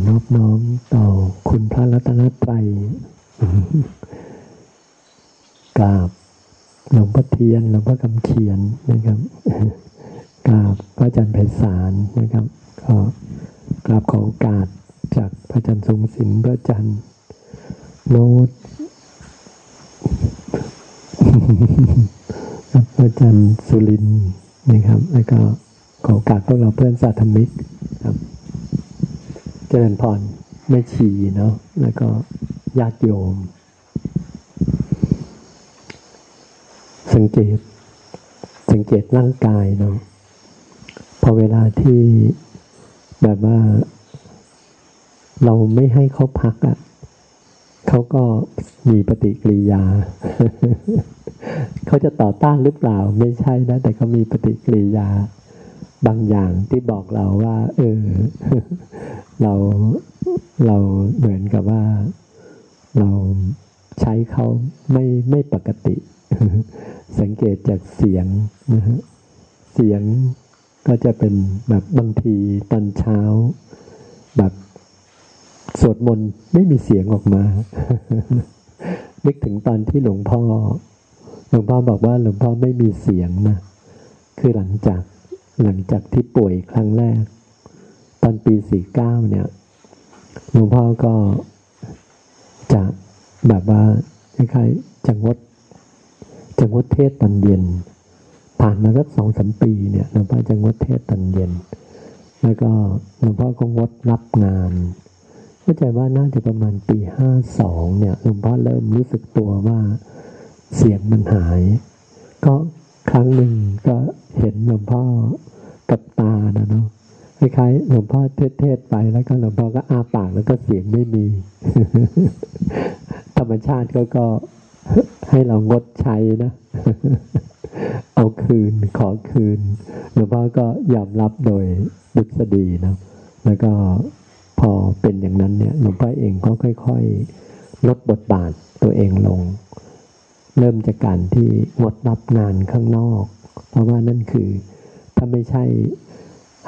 อนอบน้อมต่อคุณพระรัตนตรัยกราบหลวงพ่อเทียนหลวงพ่อคำเขียนนะครับกราบพระอาจารย์ไพศาลนะครับก็กราบขอโอกาสจากพระอาจารย์ทรงศิลป์พระอาจารย์โน้ตพระอาจารย์สุรินนะครับ แล้วก็ขอโอกาสพวกเราเพื่อนสาธมิกครับ เจริญพรแม่ชีเนาะแล้วก็ญาติโยม สังเกต สังเกตร่างกายเนาะพอเวลาที่แบบว่า เราไม่ให้เขาพักอะ่ะเขาก็มีปฏิกิริยา เขาจะต่อต้านหรือเปล่า ไม่ใช่นะ แต่เขามีปฏิกิริยา บางอย่างที่บอกเราว่า เออ เราเราเหมือนกับว่า เราใช้เขาไม่ไม่ปกติ สังเกตจากเสียงนะฮะเสียงก็จะเป็นแบบบางทีตอนเช้า แบบสวดมนต์ไม่มีเสียงออกมา นึกถึงตอนที่หลวงพ่อ หลวงพ่อบอกว่าหลวงพ่อไม่มีเสียงนะ คือหลังจาก หลังจากที่ป่วยครั้งแรก ตอนปีสี่เก้าเนี่ยหลวงพ่อก็จะแบบว่าคล้ายๆจะงดจะงดเทศตอนเย็น ผ่านมาสักสองสามปีเนี่ยหลวงพ่อจะงดเทศตอนเย็น แล้วก็หลวงพ่อก็งดรับงานเข้าใจว่าน่าจะประมาณปีห้าสองเนี่ยหลวงพ่อเริ่มรู้สึกตัวว่าเสียงมันหาย ก็ครั้งหนึ่งก็เห็นหลวงพ่อ กับตานะเนาะคล้ายๆหลวงพ่อเทศไปแล้วก็หลวงพ่อก็อ้าปากแล้วก็เสียงไม่มี ธรรมชาติก็ก็ให้เรางดใช้นะ เอาคืนขอคืนหลวงพ่อก็ยอมรับโดยดุษฎีนะแล้วก็พอเป็นอย่างนั้นเนี่ยหลวงพ่อเองก็ค่อยๆ ลดบทบาทตัวเองลง เริ่มจากการที่งดรับงานข้างนอก เพราะว่านั่นคือ ถ้าไม่ใช่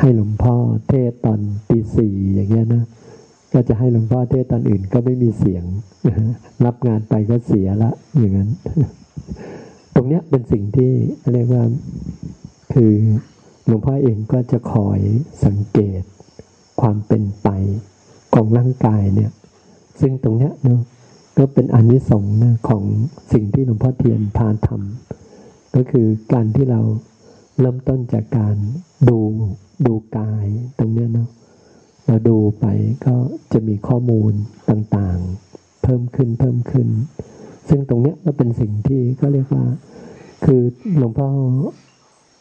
ให้หลวงพ่อเทศตอนตีสี่อย่างเงี้ยนะ ก็จะให้หลวงพ่อเทศตอนอื่นก็ไม่มีเสียง รับงานไปก็เสียละ อย่างนั้น ตรงเนี้ยเป็นสิ่งที่เรียกว่า คือหลวงพ่อเองก็จะคอยสังเกตความเป็นไปของร่างกายเนี่ย ซึ่งตรงเนี้ยเนาะก็เป็นอนิสงส์นะของสิ่งที่หลวงพ่อเทียนพานทำก็คือการที่เรา เริ่มต้นจากการดูดูกายตรงเนี้ยเนาะเราดูไปก็จะมีข้อมูลต่างๆ เพิ่มขึ้นเพิ่มขึ้น ซึ่งตรงเนี้ยก็เป็นสิ่งที่ก็เรียกว่า คือหลวงพ่อ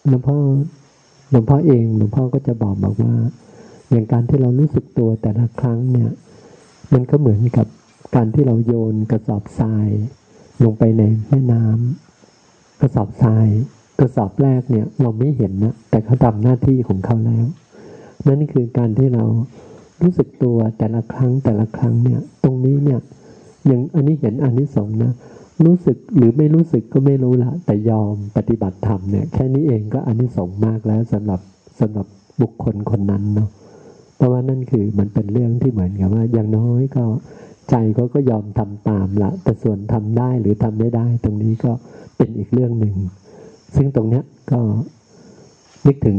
หลวงพ่อหลวงพ่อเองหลวงพ่อก็จะบอกบอกว่า อย่างการที่เรารู้สึกตัวแต่ละครั้งเนี่ย มันก็เหมือนกับการที่เราโยนกระสอบทราย ลงไปในแม่น้ำกระสอบทราย กระสอบแรกเนี่ยเราไม่เห็นนะแต่เขาทำหน้าที่ของเขาแล้ว นั่นคือการที่เรารู้สึกตัวแต่ละครั้งแต่ละครั้งเนี่ย ตรงนี้เนี่ยอย่างอันนี้เห็นอันนี้สองนะรู้สึกหรือไม่รู้สึกก็ไม่รู้ละ แต่ยอมปฏิบัติธรรมเนี่ยแค่นี้เองก็อันนี้สองมากแล้วสำหรับสำหรับบุคคลคนนั้นเนาะเพราะว่านั่นคือมันเป็นเรื่องที่เหมือนกับว่า อย่างน้อยก็ใจก็ก็ยอมทำตามละ แต่ส่วนทำได้หรือทำไม่ได้ ตรงนี้ก็เป็นอีกเรื่องหนึ่ง ซึ่งตรงเนี้ยก็นึกถึง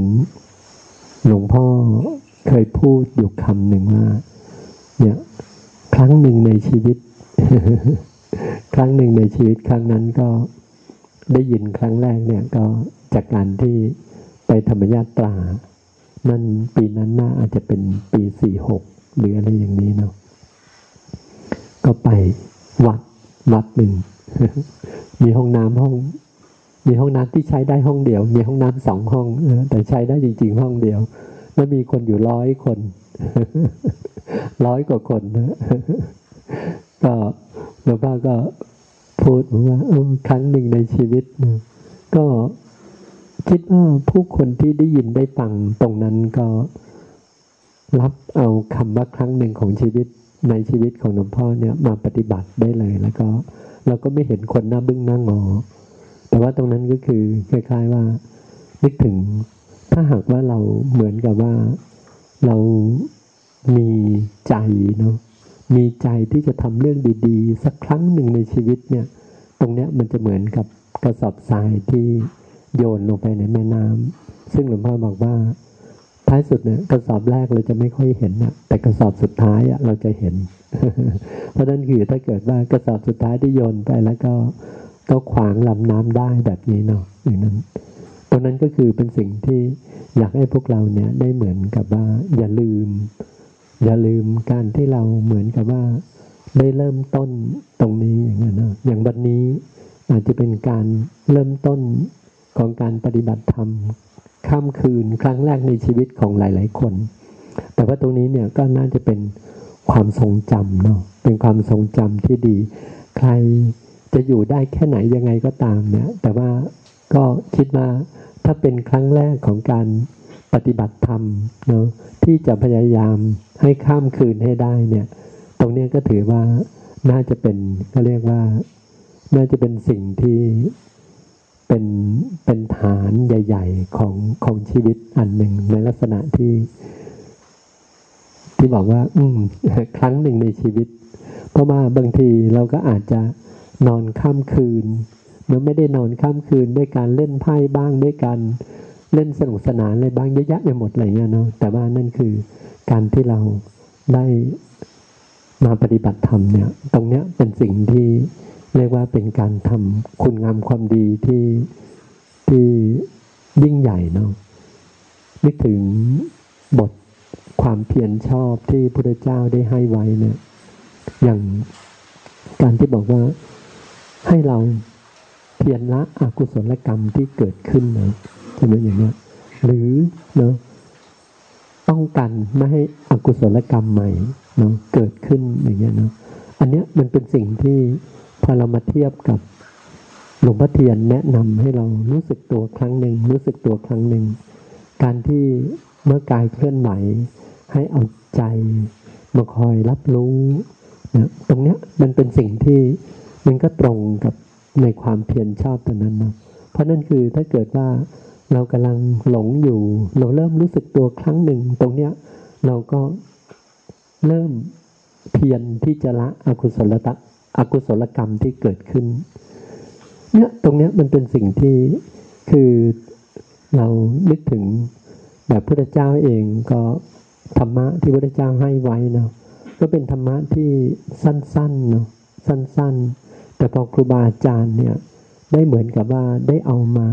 หลวงพ่อเคยพูดอยู่คำหนึ่งว่า เนี่ย ครั้งหนึ่งในชีวิต ครั้งหนึ่งในชีวิตครั้งนั้นก็ได้ยินครั้งแรกเนี่ยก็จากการที่ไปธรรมญาตรา นั่นปีนั้นน่าอาจจะเป็นปีสี่หกหรืออะไรอย่างนี้เนาะก็ไปวัดวัดหนึ่งมีห้องน้ำห้อง มีห้องน้ำที่ใช้ได้ห้องเดียว มีห้องน้ำสองห้องแต่ใช้ได้จริง ๆ ห้องเดียว แล้วมีคนอยู่ร้อยคนร้อยกว่าคนนะก็หลวงพ่อก็พูดว่าครั้งหนึ่งในชีวิตนะก็คิดว่าผู้คนที่ได้ยินได้ฟังตรงนั้นก็รับเอาคำว่าครั้งหนึ่งของชีวิตในชีวิตของหลวงพ่อเนี่ยมาปฏิบัติได้เลย แล้วก็ เราก็ไม่เห็นคนหน้าบึ้งหน้างอ แต่ว่าตรงนั้นก็คือคล้ายๆว่านึกถึง ถ้าหากว่าเราเหมือนกับว่าเรามีใจเนาะมีใจที่จะทำเรื่องดีๆ สักครั้งหนึ่งในชีวิตเนี่ย ตรงเนี้ยมันจะเหมือนกับกระสอบทรายที่โยนลงไปในแม่น้ำซึ่งหลวงพ่อบอกว่า ท้ายสุดเนี่ยกระสอบแรกเราจะไม่ค่อยเห็นนะแต่กระสอบสุดท้ายอะเราจะเห็น เพราะนั้นคือถ้าเกิดว่ากระสอบสุดท้ายที่โยนไปแล้วก็ ก็ขวางลำน้ำได้แบบนี้เนาะอย่างนั้นตรงนั้นก็คือเป็นสิ่งที่อยากให้พวกเราเนี่ยได้เหมือนกับว่า อย่าลืม อย่าลืมการที่เราเหมือนกับว่าได้เริ่มต้นตรงนี้อย่างนั้นนะอย่างวันนี้อาจจะเป็นการเริ่มต้นของการปฏิบัติธรรมข้ามคืนครั้งแรกในชีวิตของหลาย ๆ คน แต่ว่าตรงนี้เนี่ยก็น่าจะเป็นความทรงจำเนาะเป็นความทรงจำที่ดี ใคร จะอยู่ได้แค่ไหนยังไงก็ตามเนี่ยแต่ว่าก็คิดว่าถ้าเป็นครั้งแรกของการปฏิบัติธรรมเนาะที่จะพยายามให้ข้ามคืนให้ได้เนี่ย ตรงนี้ก็ถือว่าน่าจะเป็นก็เรียกว่าน่าจะเป็นสิ่งที่เป็นเป็นฐานใหญ่ ๆ ของของชีวิตอันหนึ่งในลักษณะที่ ที่บอกว่า อืม ครั้งหนึ่งในชีวิต เพราะว่าบางทีเราก็อาจจะ นอนข้ามคืนหรือไม่ได้นอนข้ามคืนด้วยการเล่นไพ่บ้างด้วยการเล่นสนุกสนานอะไรบ้างเยอะแยะไปหมดอะไรเงี้ยเนาะแต่ว่านั่นคือการที่เราได้มาปฏิบัติธรรมเนี่ย ตรงเนี้ยเป็นสิ่งที่เรียกว่าเป็นการทำคุณงามความดีที่ที่ยิ่งใหญ่เนาะนึกถึงบทความเพียรชอบที่พระเจ้าได้ให้ไว้เนี่ย อย่างการที่บอกว่า ให้เราเพียรละอกุศลกรรมที่เกิดขึ้นนะใช่ไหมอย่างเงี้ยหรือเนาะป้องกันไม่ให้อกุศลกรรมใหม่เนาะเกิดขึ้นอย่างเงี้ยเนาะอันเนี้ยมันเป็นสิ่งที่พอเรามาเทียบกับหลวงพ่อเทียนแนะนำให้เรารู้สึกตัวครั้งหนึ่งรู้สึกตัวครั้งหนึ่งการที่เมื่อกายเคลื่อนไหวให้เอาใจมาคอยรับรู้นะตรงเนี้ยมันเป็นสิ่งที่ มันก็ตรงกับในความเพียรชอบตรงนั้นนะเพราะนั่นคือถ้าเกิดว่าเรากำลังหลงอยู่ เราเริ่มรู้สึกตัวครั้งหนึ่งตรงเนี้ยเราก็เริ่มเพียรที่จะละอกุศลตะอกุศลกรรมที่เกิดขึ้นเนี่ยตรงเนี้ยมันเป็นสิ่งที่คือเรานึกถึงแบบพระเจ้าเองก็ธรรมะที่พระเจ้าให้ไว้เนาะก็เป็นธรรมะที่สั้นๆเนาะสั้นๆ แต่พอครูบาอาจารย์เนี่ยได้เหมือนกับว่าได้เอามา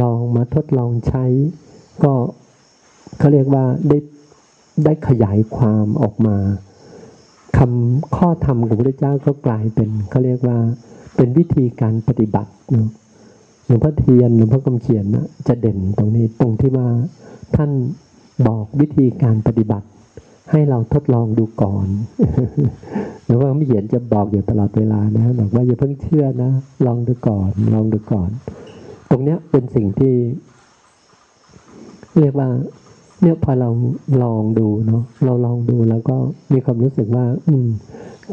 ลองมาทดลองใช้ ก็เขาเรียกว่าได้ได้ขยายความออกมาคำข้อธรรมของพระเจ้าก็กลายเป็นเขาเรียกว่าเป็นวิธีการปฏิบัติหลวงพ่อเทียนหลวงพ่อกำเขียนนะจะเด่นตรงนี้ตรงที่ว่าท่านบอกวิธีการปฏิบัติ ให้เราทดลองดูก่อนหรือว่าไม่เขียนจะบอกอยู่ตลอดเวลานะบอกว่าอย่าเพิ่งเชื่อนะ ลองดูก่อน ลองดูก่อน ตรงเนี้ยเป็นสิ่งที่ เรียกว่า เนี่ยพอเราลองดูเนาะเราลองดูแล้วก็มีความรู้สึกว่า อืม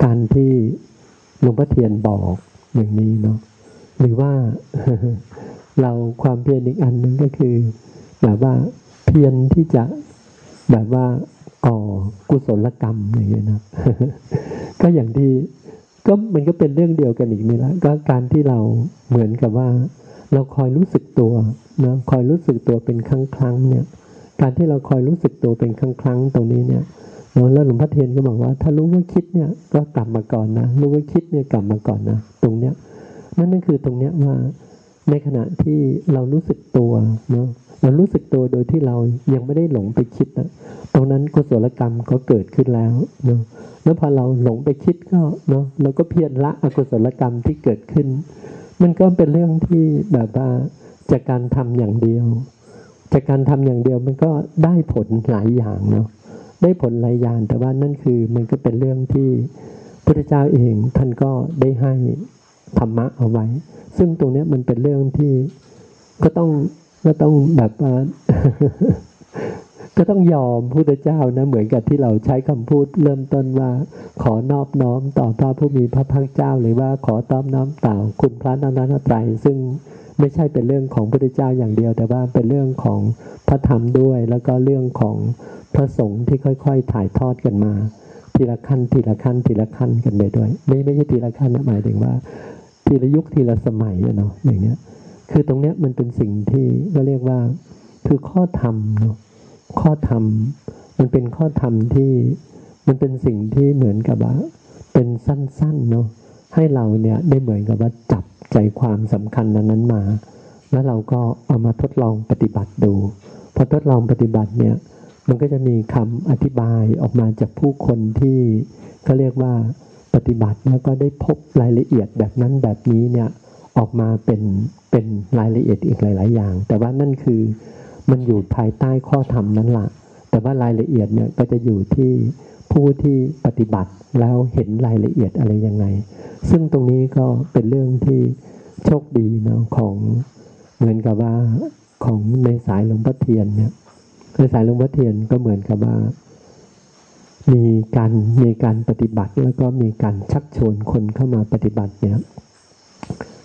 การที่หลวงพ่อเทียนบอกอย่างนี้เนาะหรือว่าเราความเพียรอีกอันหนึ่งก็คือ แบบว่าเพียรที่จะแบบว่า ก่อกุศลกรรมอย่างเงี้ยนะก็อย่างที่ก็มันก็เป็นเรื่องเดียวกันอีกนี่แหละก็การที่เราเหมือนกับว่า เราคอยรู้สึกตัวนะคอยรู้สึกตัวเป็นครั้งครั้งเนี่ย การที่เราคอยรู้สึกตัวเป็นครั้งครั้งตรงนี้เนี่ยแล้วหลวงพ่อเทียนก็บอกว่า ถ้ารู้ว่าคิดเนี่ยก็กลับมาก่อนนะรู้ว่าคิดเนี่ยกลับมาก่อนนะตรงเนี้ยนั่นนั่นคือตรงเนี้ยว่าในขณะที่เรารู้สึกตัวเนาะ เรารู้สึกตัวโดยที่เรายังไม่ได้หลงไปคิดนะตรงนั้นกุศลกรรมก็เกิดขึ้นแล้วเนาะแล้วพอเราหลงไปคิดก็เนาะเราก็เพียรละอกุศลกรรมที่เกิดขึ้น มันก็เป็นเรื่องที่แบบว่าจากการทำอย่างเดียว จากการทำอย่างเดียวมันก็ได้ผลหลายอย่างเนาะได้ผลหลายอย่างแต่ว่านั่นคือมันก็เป็นเรื่องที่พระเจ้าเองท่านก็ได้ให้ธรรมะเอาไว้ ซึ่งตรงนี้มันเป็นเรื่องที่ก็ต้อง ก็ต้องแบบก็ต้องยอมพุทธเจ้านะ เหมือนกับที่เราใช้คำพูดเริ่มต้นว่า ขอนอบน้อมต่อพระผู้มีพระภาคเจ้า หรือว่าขอต้อมน้อมต่อคุณพระนันทตรซึ่งไม่ใช่เป็นเรื่องของพระพุทธเจ้าอย่างเดียว แต่ว่าเป็นเรื่องของพระธรรมด้วย แล้วก็เรื่องของพระสงฆ์ที่ค่อย ๆ ถ่ายทอดกันมา ทีละขั้นทีละขั้นทีละขั้นกันไปด้วย ไม่ไม่ใช่ทีละขั้นนะหมายถึงว่า ทีละยุคทีละสมัยเนาะอย่างเงี้ย คือตรงเนี้ยมันเป็นสิ่งที่ก็เรียกว่า คือข้อธรรมเนาะข้อธรรม มันเป็นข้อธรรมที่มันเป็นสิ่งที่เหมือนกับว่า เป็นสั้นๆเนาะให้เราเนี่ยได้เหมือนกับว่าจับใจความสำคัญนั้นมา แล้วเราก็เอามาทดลองปฏิบัติดูพอทดลองปฏิบัติเนี่ยมันก็จะมีคำอธิบายออกมาจากผู้คนที่เขาเรียกว่าปฏิบัติแล้วก็ได้พบรายละเอียดแบบนั้นแบบนี้เนี่ย ออกมาเป็นเป็นรายละเอียดอีกหลาย ๆ อย่าง แต่ว่านั่นคือมันอยู่ภายใต้ข้อธรรมนั้นละแต่ว่ารายละเอียดเนี่ยก็จะอยู่ที่ผู้ที่ปฏิบัติแล้วเห็นรายละเอียดอะไรยังไง ซึ่งตรงนี้ก็เป็นเรื่องที่โชคดีเนาะของเหมือนกับว่าของในสายหลวงพ่อเทียนเนี่ยในสายหลวงพ่อเทียนก็เหมือนกับว่า มีการมีการปฏิบัติแล้วก็มีการชักชวนคนเข้ามาปฏิบัติเนี่ย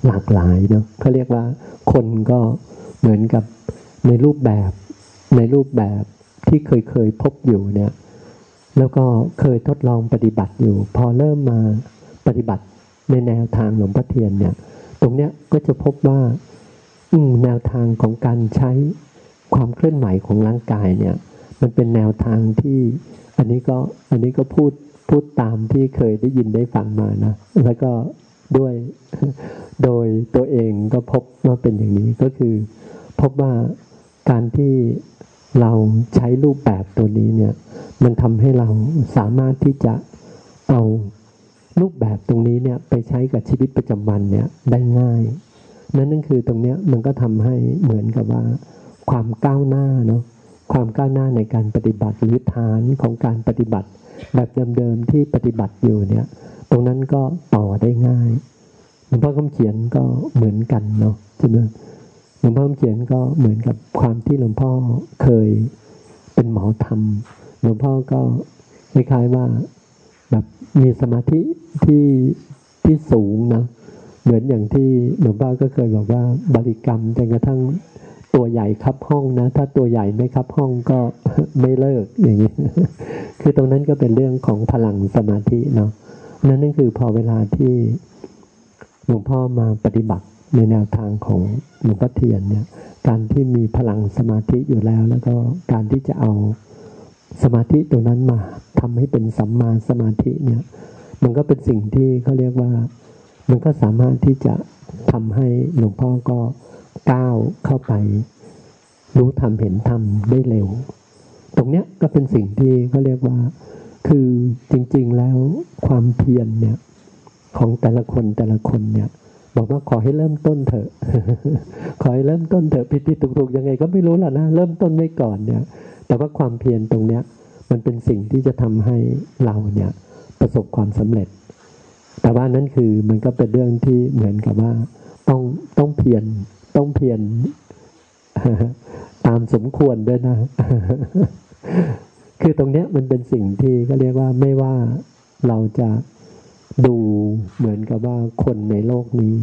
หลากหลายเนาะเขาเรียกว่าคนก็เหมือนกับในรูปแบบในรูปแบบที่เคยเคยพบอยู่เนี่ย แล้วก็เคยทดลองปฏิบัติอยู่ พอเริ่มมาปฏิบัติในแนวทางหลวงพ่อเทียนเนี่ย ตรงเนี้ยก็จะพบว่าอืแนวทางของการใช้ความเคลื่อนไหวของร่างกายเนี่ย มันเป็นแนวทางที่ อันนี้ก็อันนี้ก็พูดพูดตามที่เคยได้ยินได้ฟังมานะ แล้วก็ ด้วย โดยตัวเองก็พบว่าเป็นอย่างนี้ก็คือ พบว่าการที่เราใช้รูปแบบตัวนี้เนี่ย มันทำให้เราสามารถที่จะเอารูปแบบตรงนี้เนี่ยไปใช้กับชีวิตประจำวันเนี่ยได้ง่าย นั่นนั่นคือตรงเนี้ยมันก็ทำให้เหมือนกับว่า ความก้าวหน้าเนาะความก้าวหน้าในการปฏิบัติหรือฐานของการปฏิบัติ แบบเดิมๆที่ปฏิบัติอยู่เนี่ย รงนั้นก็ต่อได้ง่ายหลวงพ่อคำเขียนก็เหมือนกันเนาะใช่ไหมหลวงพ่อคำเขียนก็เหมือนกับความที่หลวงพ่อเคยเป็นหมอธรรมหลวงพ่อก็คล้ายๆว่าแบบมีสมาธิที่ที่สูงนะเหมือนอย่างที่หลวงพ่อก็เคยบอกว่าบริกรรมจนกระทั่งตัวใหญ่ครับห้องนะ ถ้าตัวใหญ่ไม่ครับห้องก็ไม่เลิกอย่างนี้ คือตรงนั้นก็เป็นเรื่องของพลังสมาธิเนาะ นั่นนั่นคือพอเวลาที่หลวงพ่อมาปฏิบัติในแนวทางของหลวงพ่อเทียนเนี่ย การที่มีพลังสมาธิอยู่แล้ว แล้วก็การที่จะเอาสมาธิตัวนั้นมาทำให้เป็นสัมมาสมาธิเนี่ย มันก็เป็นสิ่งที่เขาเรียกว่า มันก็สามารถที่จะทำให้หลวงพ่อก็ก้าวเข้าไป รู้ทำเห็นทำได้เร็ว ตรงเนี้ยก็เป็นสิ่งที่เขาเรียกว่า คือจริงๆแล้วความเพียรเนี่ยของแต่ละคนแต่ละคนเนี่ย บอกว่าขอให้เริ่มต้นเถอะ ขอให้เริ่มต้นเถอะผิดผิดถูกถูกยังไงก็ไม่รู้ล่ะนะเริ่มต้นไว้ก่อนเนี่ย แต่ว่าความเพียรตรงเนี้ยมันเป็นสิ่งที่จะทำให้เราเนี่ยประสบความสำเร็จ แต่ว่านั่นคือมันก็เป็นเรื่องที่เหมือนกับว่า ต้องต้องเพียรต้องเพียรตามสมควรด้วยนะ คือตรงเนี้ยมันเป็นสิ่งที่ก็เรียกว่าไม่ว่าเราจะดูเหมือนกับว่าคนในโลกนี้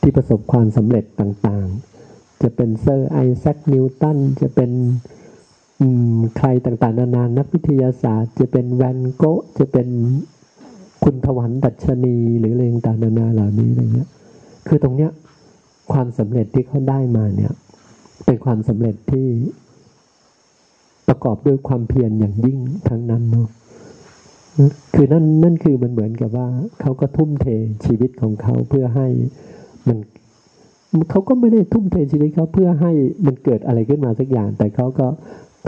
ที่ประสบความสำเร็จต่างๆ จะเป็นเซอร์ไอแซคนิวตันจะเป็นใครต่างๆ นานานักวิทยาศาสตร์ จะเป็นแวนโกจะเป็นคุณทวันดัชนีหรืออะไรต่างๆนานาเหล่านี้อะไรเงี้ย คือตรงเนี้ยความสำเร็จที่เขาได้มาเนี่ย เป็นความสำเร็จที่ ประกอบด้วยความเพียรอย่างยิ่งทั้งนั้นเนาะคือนั่นนั่นคือมันเหมือนกับว่าเขาก็ทุ่มเทชีวิตของเขาเพื่อให้มันเขาก็ไม่ได้ทุ่มเทชีวิตเขาเพื่อให้มันเกิดอะไรขึ้นมาสักอย่าง แต่เขาก็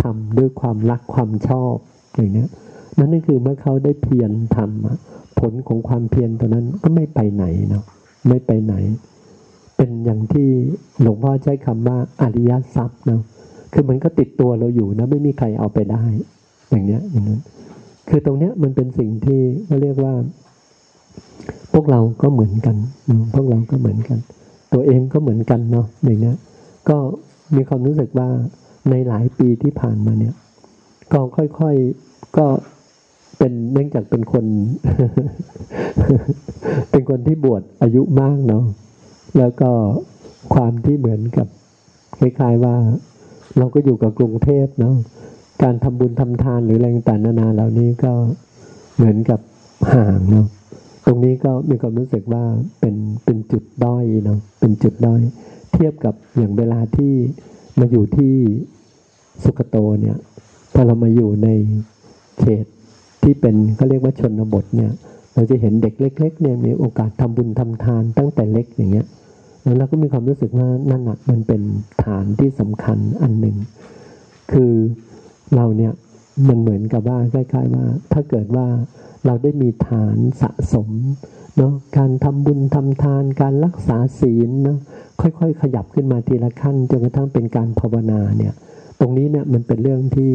ทำด้วยความรักความชอบอย่างเนี้ยนั่นนั่นคือเมื่อเขาได้เพียรทำผลของความเพียรตัวนั้นก็ไม่ไปไหนเนาะไม่ไปไหน เป็นอย่างที่หลวงพ่อใช้คำว่าอริยทรัพย์เนาะ คือมันก็ติดตัวเราอยู่นะไม่มีใครเอาไปได้ อย่างเนี้ยอย่างนั้น คือตรงเนี้ยมันเป็นสิ่งที่เขาเรียกว่า พวกเราก็เหมือนกันพวกเราก็เหมือนกัน ตัวเองก็เหมือนกันเนาะอย่างเนี้ยก็มีความรู้สึกว่าในหลายปีที่ผ่านมาเนี่ย ก็ค่อยๆก็เป็นเนื่องจากเป็นคน เป็นคนที่บวชอายุมากเนาะแล้วก็ความที่เหมือนกับคล้ายๆว่า เราก็อยู่กับกรุงเทพเนาะการทำบุญทำทานหรืออะไรต่างๆนานาเหล่านี้ก็เหมือนกับห่างเนาะตรงนี้ก็มีความรู้สึกว่าเป็นเป็นจุดด้อยเนาะเป็นจุดด้อย เทียบกับอย่างเวลาที่มาอยู่ที่สุขโตเนี่ยพอเรามาอยู่ในเขตที่เป็นก็เรียกว่าชนบทเนี่ย เราจะเห็นเด็กเล็ก ๆ เนี่ยมีโอกาสทำบุญทำทานตั้งแต่เล็กอย่างเงี้ย แล้วเราก็มีความรู้สึกว่านั่นแหะมันเป็นฐานที่สำคัญอันหนึ่ง คือเราเนี่ยมันเหมือนกับว่าคล้ายๆว่า ถ้าเกิดว่าเราได้มีฐานสะสมเนาะการทำบุญทำทานการรักษาศีลเนาะค่อยๆ ขยับขึ้นมาทีละขั้นจนกระทั่งเป็นการภาวนาเนี่ยตรงนี้เนี่ยมันเป็นเรื่องที่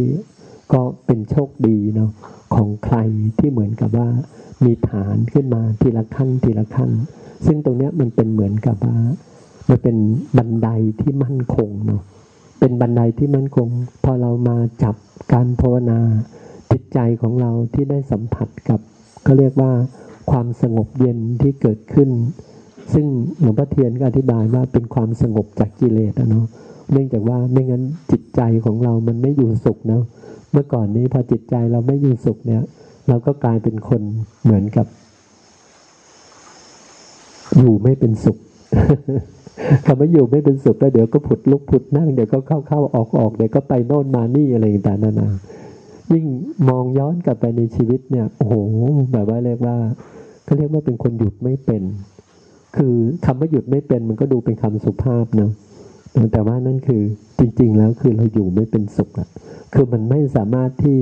ก็เป็นโชคดีเนาะของใครที่เหมือนกับว่ามีฐานขึ้นมาทีละขั้นทีละขั้น ซึ่งตรงเนี้ยมันเป็นเหมือนกับว่ามันเป็นบันไดที่มั่นคงเนาะเป็นบันไดที่มั่นคง พอเรามาจับการภาวนาจิตใจของเราที่ได้สัมผัสกับ ก็เรียกว่าความสงบเย็นที่เกิดขึ้น ซึ่งหลวงพ่อเทียนก็อธิบายว่าเป็นความสงบจากกิเลสนะเนาะเนื่องจากว่าไม่งั้นจิตใจของเรามันไม่อยู่สุขเนาะเมื่อก่อนนี้พอจิตใจเราไม่อยู่สุขเนี่ย เราก็กลายเป็นคนเหมือนกับ อยู่ไม่เป็นสุขคำว่าอยู่ไม่เป็นสุขแล้วเดี๋ยวก็ผุดลุกผุดนั่งเดี๋ยวก็เข้าเข้าออกออกเดี๋ยวก็ไปโน่นมานี่อะไรต่างๆนานายิ่งมองย้อนกลับไปในชีวิตเนี่ยโอ้โหแบบว่าเรียกว่าเขาเรียกว่าเป็นคนหยุดไม่เป็น คือคำว่าหยุดไม่เป็นมันก็ดูเป็นคำสุภาพเนาะแต่ว่านั่นคือจริง ๆ แล้วคือเราอยู่ไม่เป็นสุขอะคือมันไม่สามารถที่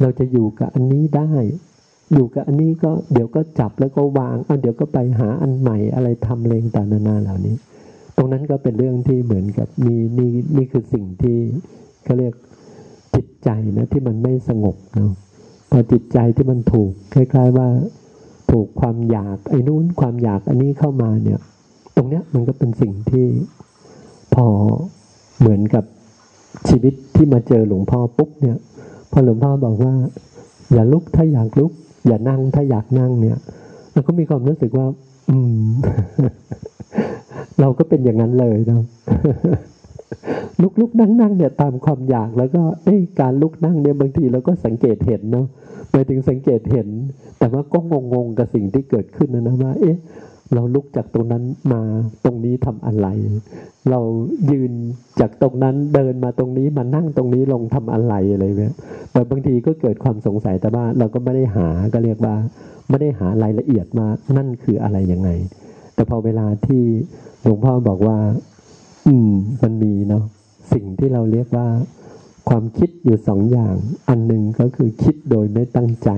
เราจะอยู่กับอันนี้ได้ อยู่กับอันนี้ก็เดี๋ยวก็จับแล้วก็วางเอาเดี๋ยวก็ไปหาอันใหม่อะไรทำเลงต่างนานาเหล่านี้ ตรงนั้นก็เป็นเรื่องที่เหมือนกับมีนี่นี่คือสิ่งที่เขาเรียกจิตใจนะที่มันไม่สงบเนาะพอจิตใจที่มันถูกคล้ายๆว่าถูกความอยากไอ้นู้นความอยากอันนี้เข้ามาเนี่ย ตรงเนี้ยมันก็เป็นสิ่งที่พอเหมือนกับชีวิตที่มาเจอหลวงพ่อปุ๊บเนี่ย พอหลวงพ่อบอกว่า อย่าลุกถ้าอยากลุก อย่านั่งถ้าอยากนั่งเนี่ยเราก็มีความรู้สึกว่า อืม เราก็เป็นอย่างนั้นเลยนะลุกลุกนั่งนั่งเนี่ยตามความอยากแล้วก็เอ้การลุกนั่งเนี่ยบางทีเราก็สังเกตเห็นเนาะหมายถึงสังเกตเห็น แต่ว่าก็งงงกับสิ่งที่เกิดขึ้นนะนะว่าเอ๊ะ เราลุกจากตรงนั้นมาตรงนี้ทำอะไร เรายืนจากตรงนั้นเดินมาตรงนี้มานั่งตรงนี้ลงทำอะไรอะไรเนี่ยแต่บางทีก็เกิดความสงสัยแต่ว่าเราก็ไม่ได้หาก็เรียกว่า ไม่ได้หารายละเอียดมานั่นคืออะไรยังไง แต่พอเวลาที่หลวงพ่อบอกว่า อืม มันมีเนาะสิ่งที่เราเรียกว่า ความคิดอยู่สองอย่าง อันหนึ่งก็คือคิดโดยไม่ตั้งใจ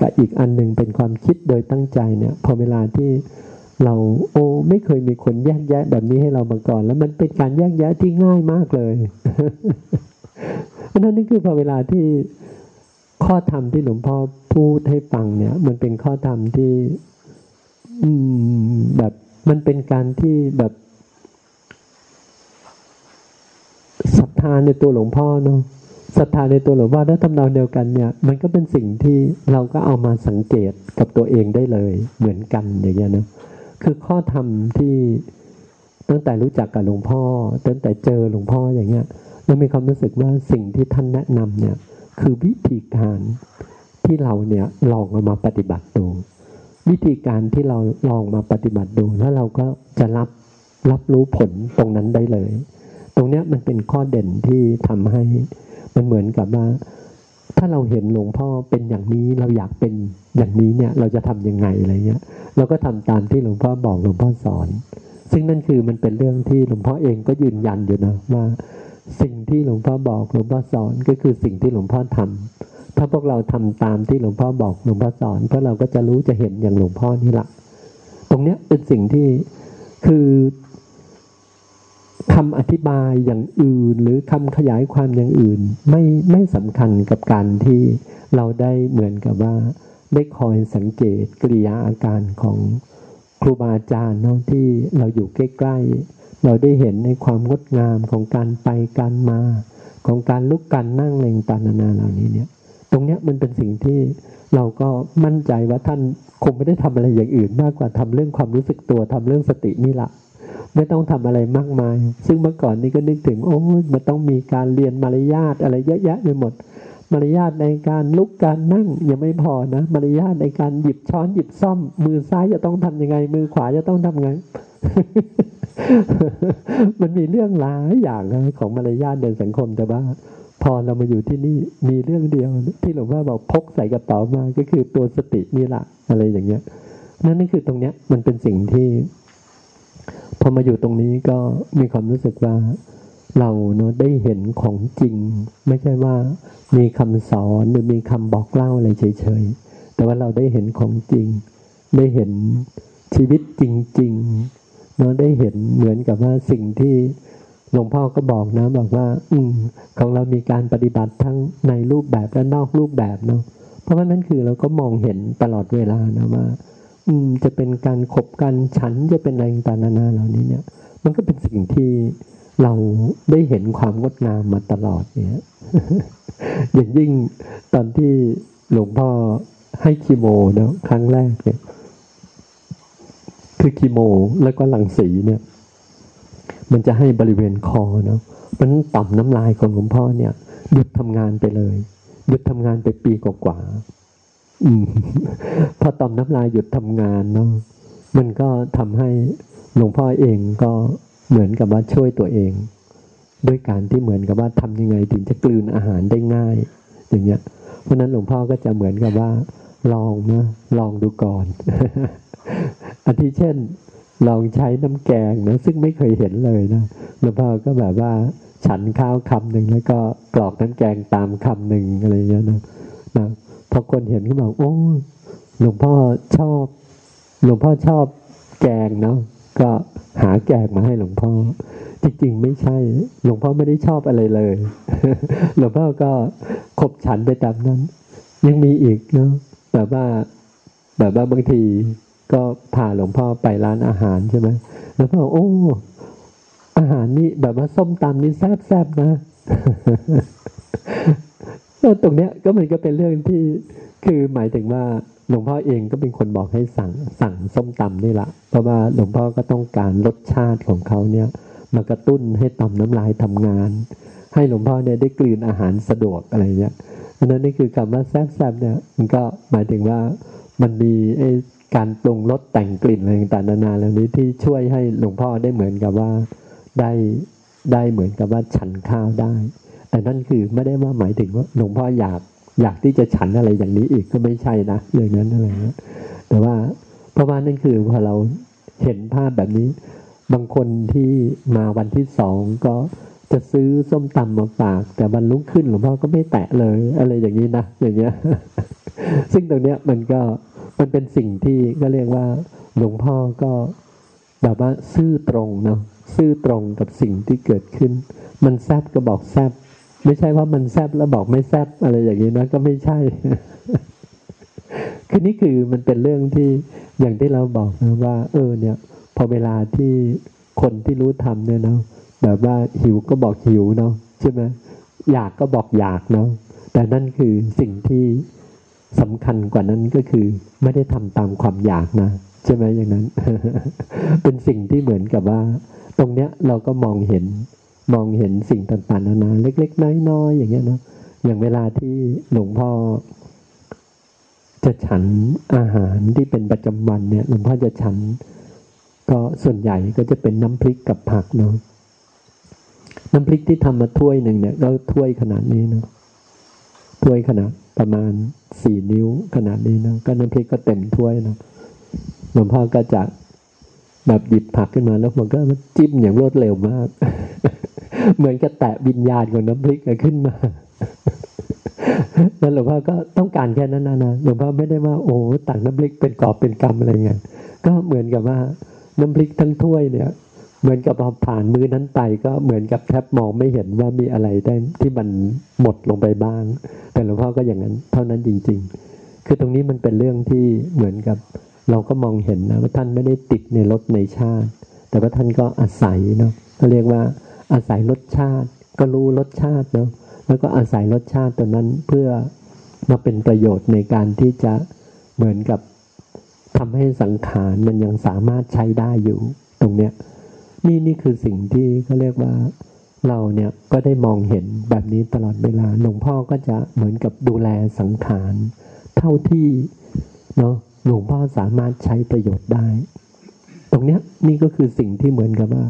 กับอีกอันหนึ่งเป็นความคิดโดยตั้งใจเนี่ยพอเวลาที่ เราโอ้ไม่เคยมีคนแยกแยะแบบนี้ให้เรามาก่อน แล้วมันเป็นการแยกแยะที่ง่ายมากเลยเพราะนั้นนี่คือพอเวลาที่ข้อธรรมที่หลวงพ่อพูดให้ฟังเนี่ย มันเป็นข้อธรรมที่ อืม แบบมันเป็นการที่แบบศรัทธาในตัวหลวงพ่อเนาะศรัทธาในตัวหลวงพ่อถ้าทำนองเดียวกันเนี่ย มันก็เป็นสิ่งที่เราก็เอามาสังเกตกับตัวเองได้เลย เหมือนกันอย่างเงี้ยเนาะ คือข้อธรรมที่ตั้งแต่รู้จักกับหลวงพ่อ ตั้งแต่เจอหลวงพ่ออย่างเงี้ยเรามีความรู้สึกว่าสิ่งที่ท่านแนะนำเนี่ยคือวิธีการที่เราเนี่ยลองเอามาปฏิบัติดู วิธีการที่เราลองมาปฏิบัติดู แล้วเราก็จะรับรับรู้ผลตรงนั้นได้เลย ตรงเนี้ยมันเป็นข้อเด่นที่ทำให้มันเหมือนกับว่า ถ้าเราเห็นหลวงพ่อเป็นอย่างนี้เราอยากเป็นอย่างนี้เนี่ยเราจะทํำยังไงอะไรเงี้ยเราก็ทำตามที่หลวงพ่อบอกหลวงพ่อสอน ซึ่งนั่นคือมันเป็นเรื่องที่หลวงพ่อเองก็ยืนยันอยู่นะว่าสิ่งที่หลวงพ่อบอกหลวงพ่อสอนก็คือสิ่งที่หลวงพ่อทำถ้าพวกเราทำตามที่หลวงพ่อบอกหลวงพ่อสอนพวกเราก็จะรู้จะเห็นอย่างหลวงพ่อนี่แหละตรงเนี้ยเป็นสิ่งที่คือ คำอธิบายอย่างอื่น หรือคำขยายความอย่างอื่น ไม่ไม่สำคัญกับการที่เราได้เหมือนกับว่า ได้คอยสังเกตกิริยาอาการของครูบาอาจารย์เนาะที่เราอยู่ใกล้ๆ เราได้เห็นในความงดงามของการไปการมา ของการลุกการนั่งเรงตานานาเหล่านี้เนี่ย ตรงเนี้ยมันเป็นสิ่งที่เราก็มั่นใจว่าท่านคงไม่ได้ทำอะไรอย่างอื่น มากกว่าทำเรื่องความรู้สึกตัวทำเรื่องสตินี่แหละ ไม่ต้องทำอะไรมากมาย ซึ่งเมื่อก่อนนี้ก็นึกถึงโอ้มันต้องมีการเรียนมารยาทอะไรเยอะแยะไปหมด มารยาทในการลุกการนั่งยังไม่พอนะ มารยาทในการหยิบช้อนหยิบซ่อม มือซ้ายจะต้องทำยังไง มือขวาจะต้องทำไง มันมีเรื่องหลายอย่างของมารยาทในสังคมแต่ว่าพอเรามาอยู่ที่นี่มีเรื่องเดียว ที่หลวงพ่อบอกพกใส่กระเป๋ามาก็คือตัวสตินี่แหละอะไรอย่างเงี้ย นั่นนั่นคือตรงเนี้ยมันเป็นสิ่งที่ พอมาอยู่ตรงนี้ก็มีความรู้สึกว่าเราเนาะได้เห็นของจริง ไม่ใช่ว่ามีคำสอนหรือมีคำบอกเล่าอะไรเฉยๆ แต่ว่าเราได้เห็นของจริง ได้เห็นชีวิตจริงๆเนาะได้เห็นเหมือนกับว่าสิ่งที่หลวงพ่อก็บอกนะบอกว่า อืมของเรามีการปฏิบัติทั้งในรูปแบบและนอกรูปแบบเนาะเพราะว่านั่นคือเราก็มองเห็นตลอดเวลานะว่า อืมจะเป็นการขบกันฉันจะเป็นอะไรต่างๆนานาเหล่านี้เนี่ย มันก็เป็นสิ่งที่เราได้เห็นความงดงามมาตลอดเนี่ยอย่างยิ่งตอนที่หลวงพ่อให้คีโมนะครั้งแรกเนี่ย คือคีโมแล้วก็หลังสีเนี่ย มันจะให้บริเวณคอเนาะมันต่อมน้ำลายของหลวงพ่อเนี่ยหยุดทำงานไปเลยหยุดทำงานไปปีกว่า อืมพอต่อมน้ำลายหยุดทำงานเนาะมันก็ทำให้หลวงพ่อเองก็เหมือนกับว่าช่วยตัวเอง ด้วยการที่เหมือนกับว่าทำยังไงถึงจะกลืนอาหารได้ง่าย อย่างเงี้ย เพราะนั้นหลวงพ่อก็จะเหมือนกับว่า ลองนะลองดูก่อนอาทิเช่น ลองใช้น้ำแกงนะซึ่งไม่เคยเห็นเลยนะหลวงพ่อก็แบบว่า ฉันข้าวคำหนึ่งแล้วก็กรอกน้ำแกงตามคำหนึ่งอะไรเงี้ยนะนะ พอคนเห็นก็บอกโอ้หลวงพ่อชอบ หลวงพ่อชอบแกงเนาะก็หาแกงมาให้หลวงพ่อ จริงๆ ไม่ใช่ หลวงพ่อไม่ได้ชอบอะไรเลย หลวงพ่อก็คบฉันไปตามนั้น ยังมีอีกเนาะแบบว่าแบบว่าบางทีก็พาหลวงพ่อไปร้านอาหารใช่ไหมแล้วพ่อโอ้อาหารนี่แบบว่าส้มตำนี่แซ่บๆนะ ตรงเนี้ยก็มันก็เป็นเรื่องที่คือหมายถึงว่าหลวงพ่อเองก็เป็นคนบอกให้สั่งสั่งส้มตำนี่แหละเพราะว่าหลวงพ่อก็ต้องการรสชาติของเขาเนี่ยมากระตุ้นให้ต่อมน้ำลายทำงาน ให้หลวงพ่อเนี่ยได้กลืนอาหารสะดวกอะไรเงี้ยเพราะนั้นนี่คือคำว่าแซ่บๆเนี่ยมันก็หมายถึงว่ามันมีไอ้การปรุงรสแต่งกลิ่นอะไรต่างๆนานาเหล่านี้ที่ช่วยให้หลวงพ่อได้เหมือนกับว่าได้ได้เหมือนกับว่าฉันข้าวได้ แต่นั่นคือไม่ได้ว่าหมายถึงว่าหลวงพ่ออยากอยากที่จะฉันอะไรอย่างนี้อีกก็ไม่ใช่นะอย่างนั้นอะไรเงี้แต่ว่าเพราะว่านั่นคือพอเราเห็นภาพแบบนี้ บางคนที่มาวันที่สองก็จะซื้อส้มตำมาฝาก แต่วันลุกขึ้นหลวงพ่อก็ไม่แตะเลย อะไรอย่างนี้นะอย่างเงี้ย ซึ่งตรงเนี้ยมันก็มันเป็นสิ่งที่ก็เรียกว่า หลวงพ่อก็แบบว่าซื่อตรงเนาะซื่อตรงกับสิ่งที่เกิดขึ้น มันแซบก็บอกแซบ ไม่ใช่ว่ามันแซบแล้วบอกไม่แซบอะไรอย่างนี้นะก็ไม่ใช่ คือนี่คือมันเป็นเรื่องที่อย่างที่เราบอกนะว่า เออ เนี่ย พอเวลาที่คนที่รู้ทำเนี่ยเนาะแบบว่าหิวก็บอกหิวเนาะใช่ไหมอยากก็บอกอยากเนาะแต่นั่นคือสิ่งที่สำคัญกว่านั้นก็คือ ไม่ได้ทำตามความอยากนะใช่ไหมอย่างนั้น เป็นสิ่งที่เหมือนกับว่า ตรงเนี้ยเราก็มองเห็น มองเห็นสิ่งต่างๆนานาเล็ก ๆ น้อยๆอย่างเงี้ยนะอย่างเวลาที่หลวงพ่อ จะฉันอาหารที่เป็นประจำวันเนี่ย หลวงพ่อจะฉัน ก็ส่วนใหญ่ก็จะเป็นน้ำพริกกับผักเนาะน้ำพริกที่ทำมาถ้วยหนึ่งเนี่ย ก็ถ้วยขนาดนี้เนาะถ้วยขนาดประมาณสี่นิ้วขนาดนี้นะก็น้ำพริกก็เต็มถ้วยนะหลวงพ่อก็จะแบบหยิบผักขึ้นมาแล้วมันก็จิ้มอย่างรวดเร็วมาก เหมือนกับแตะวิญญาณของน้ำพริกขึ้นมาแล้วหลวงพ่อก็ต้องการแค่นั้นนะนะหลวงพ่อไม่ได้ว่าโอ้ตักน้ำพริกเป็นกอบเป็นกำอะไรเงี้ยก็เหมือนกับว่าน้ำพริกทั้งถ้วยเนี่ย เหมือนกับพอผ่านมือนั้นไปก็เหมือนกับแทบมองไม่เห็นว่ามีอะไรได้ที่มันหมดลงไปบ้าง แต่หลวงพ่อก็อย่างนั้น เท่านั้นจริง ๆ คือตรงนี้มันเป็นเรื่องที่เหมือนกับเราก็มองเห็นนะว่าท่านไม่ได้ติดในรถในชาติ แต่ว่าท่านก็อาศัยเนาะก็เรียกว่า อาศัยรสชาติ ก็รู้รสชาติเนาะแล้วก็อาศัยรสชาติตัวนั้นเพื่อมาเป็นประโยชน์ในการที่จะเหมือนกับทำให้สังขารมันยังสามารถใช้ได้อยู่ตรงเนี้ยนี่นี่คือสิ่งที่เขาเรียกว่าเราเนี่ยก็ได้มองเห็นแบบนี้ตลอดเวลาหลวงพ่อก็จะเหมือนกับดูแลสังขารเท่าที่เนาะหลวงพ่อสามารถใช้ประโยชน์ได้ ตรงเนี้ยนี่ก็คือสิ่งที่เหมือนกับว่า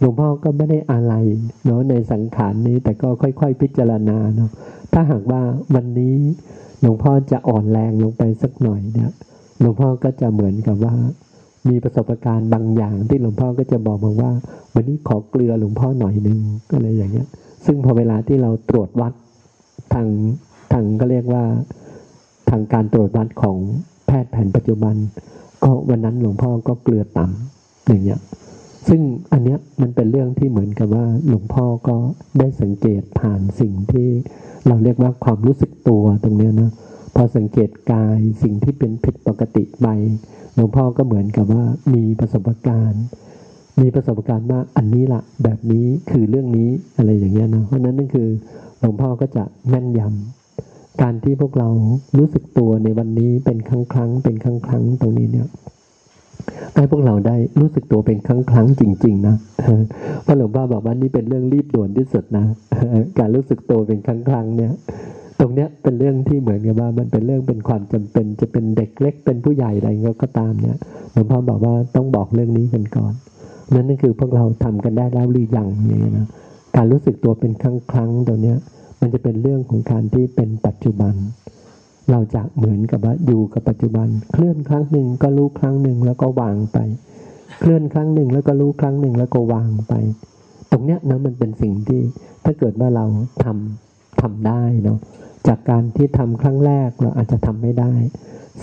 หลวงพ่อก็ไม่ได้อะไรเนาะในสังขารนี้แต่ก็ค่อย ๆ พิจารณาเนาะถ้าหากว่าวันนี้หลวงพ่อจะอ่อนแรงลงไปสักหน่อยเนี่ยหลวงพ่อก็จะเหมือนกับว่า มีประสบการณ์บางอย่าง ที่หลวงพ่อก็จะบอกมาว่า วันนี้ขอเกลือหลวงพ่อหน่อยหนึ่งอะไรอย่างเงี้ย ซึ่งพอเวลาที่เราตรวจวัดทางทางก็เรียกว่าทางการตรวจวัดของแพทย์แผนปัจจุบัน ก็วันนั้นหลวงพ่อก็เกลือต่ำอย่างเงี้ย ซึ่งอันเนี้ยมันเป็นเรื่องที่เหมือนกับว่าหลวงพ่อก็ได้สังเกตผ่านสิ่งที่เราเรียกว่าความรู้สึกตัวตรงเนี้ยนะพอสังเกตกายสิ่งที่เป็นผิดปกติไปหลวงพ่อก็เหมือนกับว่ามีประสบการณ์ มีประสบการณ์ว่าอันนี้ละแบบนี้คือเรื่องนี้อะไรอย่างเงี้ยนะเพราะนั้นนั่นคือหลวงพ่อก็จะแม่นยำการที่พวกเรารู้สึกตัวในวันนี้เป็นครั้งครั้งเป็นครั้งครั้งตรงนี้เนี่ย ให้พวกเราได้รู้สึกตัวเป็นครั้งครั้งจริง ๆ นะพระหลวงพ่อบอกว่านี่เป็นเรื่องรีบด่วนที่สุดนะการรู้สึกตัวเป็นครั้งครั้งเนี่ยตรงเนี้ยเป็นเรื่องที่เหมือนกับว่ามันเป็นเรื่องเป็นความจำเป็น จะเป็นเด็กเล็กเป็นผู้ใหญ่อะไรก็ตามเนี่ยหลวงพ่อบอกว่าต้องบอกเรื่องนี้กันก่อน นั่นนั่นคือพวกเราทำกันได้แล้วหรือยังอย่างเงี้ยนะการรู้สึกตัวเป็นครั้งครั้งตรงเนี้ยมันจะเป็นเรื่องของการที่เป็นปัจจุบัน เราจะเหมือนกับว่าอยู่กับปัจจุบัน เคลื่อนครั้งหนึ่งก็รู้ครั้งหนึ่งแล้วก็วางไป เคลื่อนครั้งหนึ่งแล้วก็รู้ครั้งหนึ่งแล้วก็วางไป ตรงเนี้ยนะมันเป็นสิ่งที่ถ้าเกิดว่าเราทำทำได้เนาะจากการที่ทำครั้งแรกเราอาจจะทำไม่ได้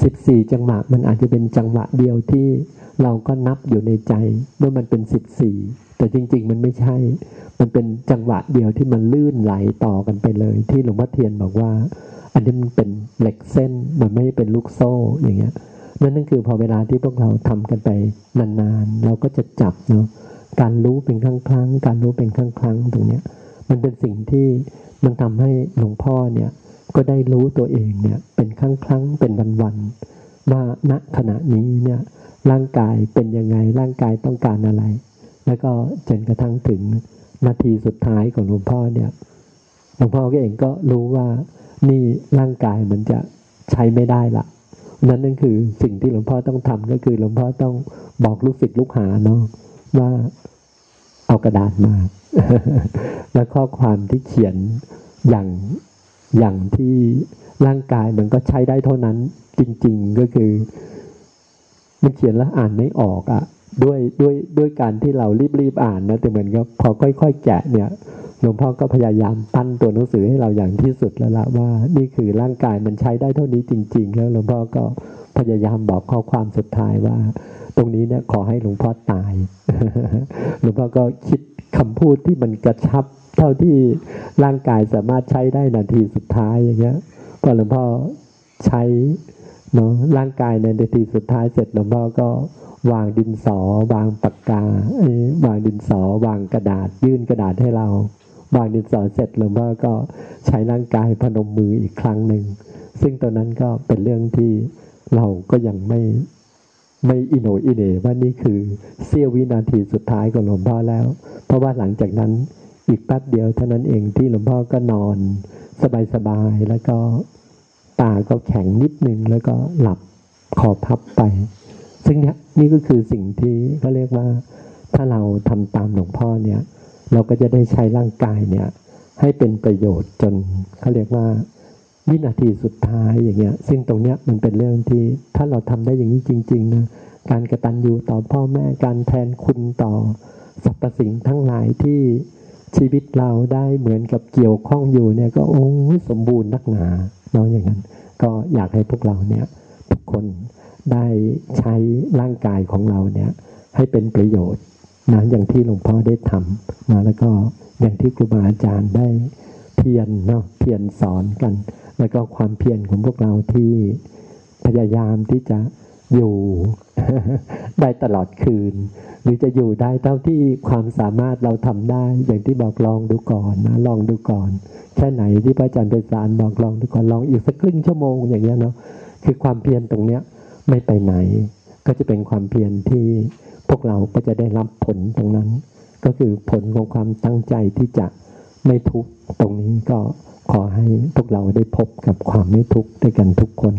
สิบสี่จังหวะมันอาจจะเป็นจังหวะเดียวที่เราก็นับอยู่ในใจว่ามันเป็นสิบสี่แต่จริง ๆ มันไม่ใช่ มันเป็นจังหวะเดียวที่มันลื่นไหลต่อกันไปเลย ที่หลวงพ่อเทียนบอกว่า อันนี้มันเป็นเหล็กเส้นมันไม่เป็นลูกโซ่อย่างเงี้ยนั่นนั่นคือพอเวลาที่พวกเราทำกันไปนานๆ เราก็จะจับเนาะการรู้เป็นครั้งครั้งการรู้เป็นครั้งครั้งตรงเนี้ยมันเป็นสิ่งที่มันทำให้หลวงพ่อเนี่ยก็ได้รู้ตัวเองเนี่ยเป็นครั้งครั้งเป็นวันวันว่าณขณะนี้เนี่ยร่างกายเป็นยังไงร่างกายต้องการอะไร แล้วก็จนกระทั่งถึงนาทีสุดท้ายของหลวงพ่อเนี่ยหลวงพ่อก็เองก็รู้ว่า นี่ร่างกายมันจะใช้ไม่ได้ละนั่นนั่นคือสิ่งที่หลวงพ่อต้องทำก็คือหลวงพ่อต้องบอกลูกศิษย์ลูกหาเนาะว่าเอากระดาษมา แล้วข้อความที่เขียนอย่างอย่างที่ร่างกายมันก็ใช้ได้เท่านั้นจริง ๆก็คือ มันเขียนแล้วอ่านไม่ออกอะ่ะด้วยด้วยด้วยการที่เรารีบๆอ่านนะแต่เหมือนกับพอค่อย ๆ แกะเนี่ย หลวงพ่อก็พยายามปั้นตัวหนังสือให้เราอย่างที่สุดแล้วละว่านี่คือร่างกายมันใช้ได้เท่านี้จริง ๆ แล้วหลวงพ่อก็พยายามบอกข้อความสุดท้ายว่า ตรงนี้เนี่ยขอให้หลวงพ่อตายหลวงพ่อก็คิดคำพูดที่มันกระชับเท่าที่ร่างกายสามารถใช้ได้นาทีสุดท้ายอย่างเงี้ยพอหลวงพ่อใช้เนาะร่างกายในนาทีสุดท้ายเสร็จหลวงพ่อก็วางดินสอ วางปากกาวางดินสอ วางกระดาษยื่นกระดาษให้เรา วางดินสอเสร็จหลวงพ่อก็ใช้ร่างกายพนมมืออีกครั้งหนึ่ง ซึ่งตอนนั้นก็เป็นเรื่องที่เราก็ยังไม่ไม่อิโนอิเนว่านี่คือเสี้ยววินาทีสุดท้ายของหลวงพ่อแล้ว เพราะว่าหลังจากนั้นอีกแป๊บเดียวเท่านั้นเองที่หลวงพ่อก็นอนสบายๆแล้วก็ตาก็แข็งนิดนึงแล้วก็หลับคอพับไป ซึ่งเนี้ยนี่ก็คือสิ่งที่เขาเรียกว่าถ้าเราทำตามหลวงพ่อเนี่ย เราก็จะได้ใช้ร่างกายเนี่ยให้เป็นประโยชน์จนเขาเรียกว่าวินาทีสุดท้ายอย่างเงี้ย ซึ่งตรงเนี้ยมันเป็นเรื่องที่ถ้าเราทำได้อย่างนี้จริงๆนะการกระตันอยู่ต่อพ่อแม่การแทนคุณต่อสรรพสิ่งทั้งหลายที่ชีวิตเราได้เหมือนกับเกี่ยวข้องอยู่เนี่ยก็โอ้สมบูรณ์นักหนาเนาะอย่างนั้น ก็อยากให้พวกเราเนี่ยทุกคนได้ใช้ร่างกายของเราเนี่ยให้เป็นประโยชน์ นะอย่างที่หลวงพ่อได้ทำนะแล้วก็อย่างที่ครูบาอาจารย์ได้เพียรเนาะเพียรสอนกัน แล้วก็ความเพียรของพวกเราที่พยายามที่จะอยู่ได้ตลอดคืน หรือจะอยู่ได้เท่าที่ความสามารถเราทำได้ อย่างที่บอกลองดูก่อนนะลองดูก่อน แค่ไหนที่พระอาจารย์เป็นสารบอกลองดูก่อนลองอีกสักครึ่งชั่วโมงอย่างเงี้ยเนาะคือความเพียรตรงเนี้ยไม่ไปไหน ก็จะเป็นความเพียรที่ พวกเราก็จะได้รับผลตรงนั้น ก็คือผลของความตั้งใจที่จะไม่ทุกข์ตรงนี้ก็ขอให้พวกเราได้พบกับความไม่ทุกข์ด้วยกันทุกคน